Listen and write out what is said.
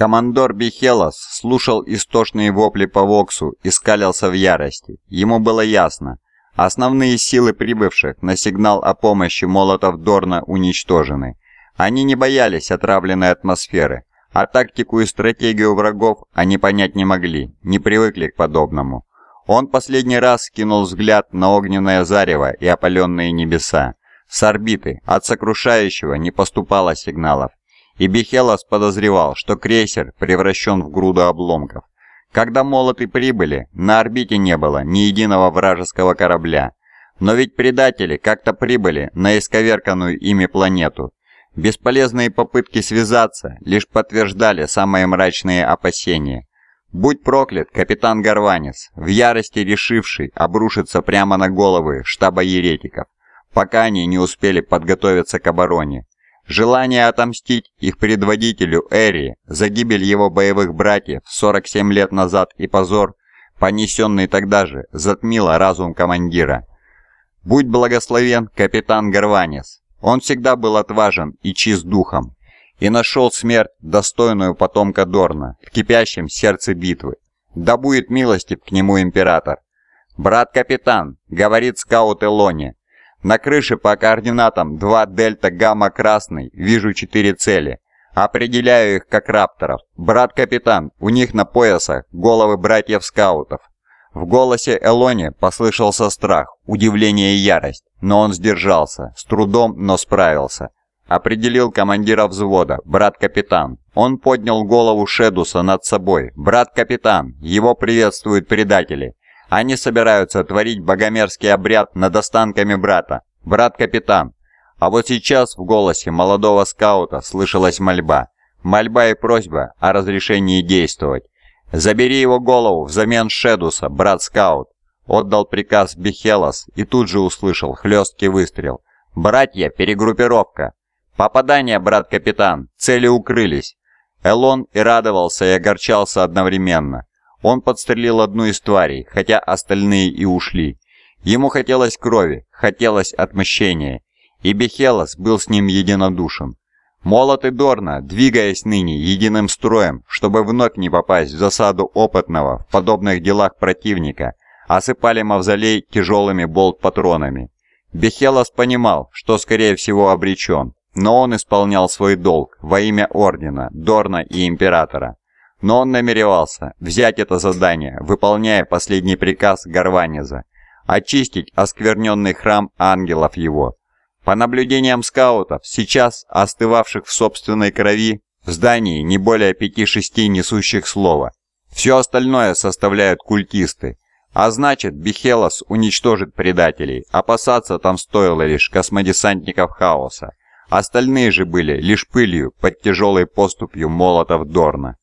Командор Бихелос слушал истошные вопли по Воксу и скалился в ярости. Ему было ясно. Основные силы прибывших на сигнал о помощи молотов Дорна уничтожены. Они не боялись отравленной атмосферы, а тактику и стратегию врагов они понять не могли, не привыкли к подобному. Он последний раз кинул взгляд на огненное зарево и опаленные небеса. С орбиты от сокрушающего не поступало сигналов и Бихелос подозревал, что крейсер превращен в груду обломков. Когда молоты прибыли, на орбите не было ни единого вражеского корабля. Но ведь предатели как-то прибыли на исковерканную ими планету. Бесполезные попытки связаться лишь подтверждали самые мрачные опасения. Будь проклят капитан Горванец, в ярости решивший обрушиться прямо на головы штаба еретиков, пока они не успели подготовиться к обороне. Желание отомстить их предводителю Эри за гибель его боевых братьев 47 лет назад и позор, понесенный тогда же, затмило разум командира. Будь благословен капитан Горванес. Он всегда был отважен и чист духом, и нашел смерть, достойную потомка Дорна, в кипящем сердце битвы. Да будет милостив к нему император. «Брат-капитан», — говорит скаут Элони, на крыше по координатам 2 дельта гамма красный вижу 4 цели. Определяю их как рапторов. Брат-капитан, у них на поясах головы братьев-скаутов. В голосе Элони послышался страх, удивление и ярость, но он сдержался, с трудом, но справился. Определил командира взвода, брат-капитан. Он поднял голову Шедуса над собой. «Брат-капитан, его приветствуют предатели. Они собираются творить богомерзкий обряд над останками брата. Брат-капитан. А вот сейчас в голосе молодого скаута слышалась мольба. Мольба и просьба о разрешении действовать. «Забери его голову взамен Шедуса, брат-скаут!» Отдал приказ Бихелос и тут же услышал хлесткий выстрел. «Братья, перегруппировка!» «Попадание, брат-капитан! Цели укрылись!» Элон и радовался, и огорчался одновременно. Он подстрелил одну из тварей, хотя остальные и ушли. Ему хотелось крови, хотелось отмщения, и Бехелос был с ним единодушен. Молот и Дорна, двигаясь ныне единым строем, чтобы вновь не попасть в засаду опытного в подобных делах противника, осыпали мавзолей тяжелыми болт-патронами. Бехелос понимал, что скорее всего обречен, но он исполнял свой долг во имя Ордена, Дорна и Императора. Но он намеревался взять это задание, выполняя последний приказ Гарваниза – очистить оскверненный храм ангелов его. По наблюдениям скаутов, сейчас остывавших в собственной крови, в здании не более пяти-шести несущих слова. Все остальное составляют культисты. А значит, Бихелос уничтожит предателей, опасаться там стоило лишь космодесантников хаоса. Остальные же были лишь пылью под тяжелой поступью молотов Дорна.